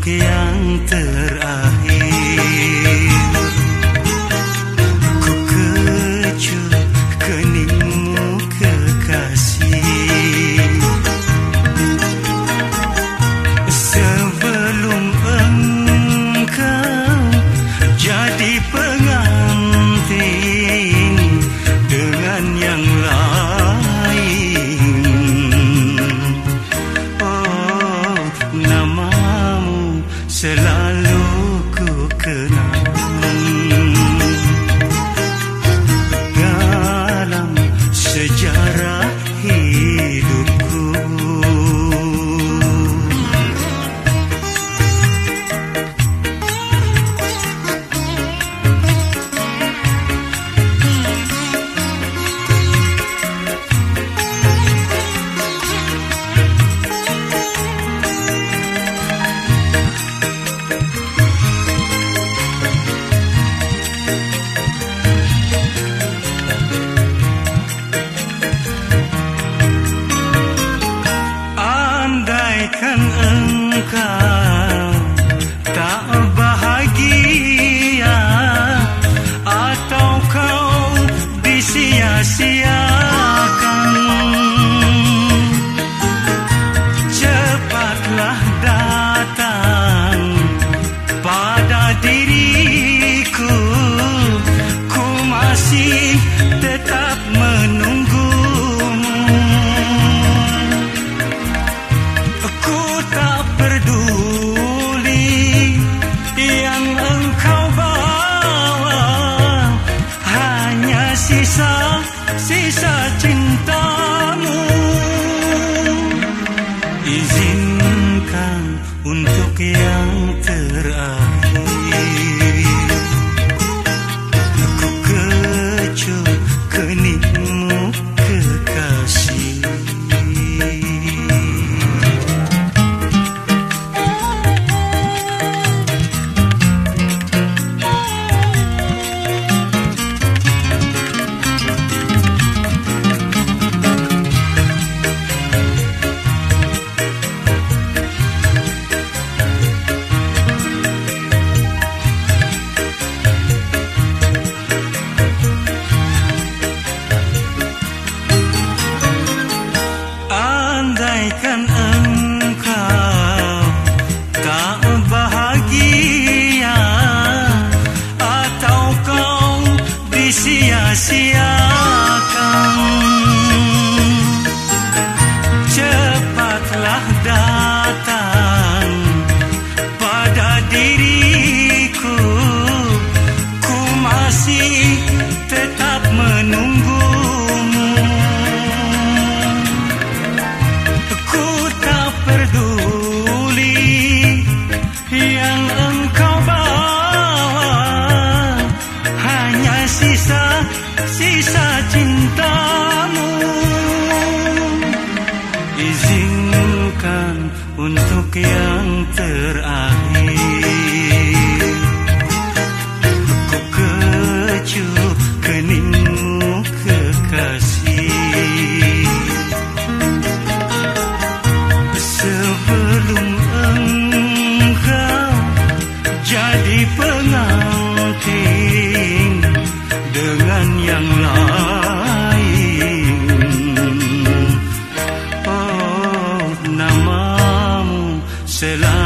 que सा चिन्ह untuk yang terakhir se la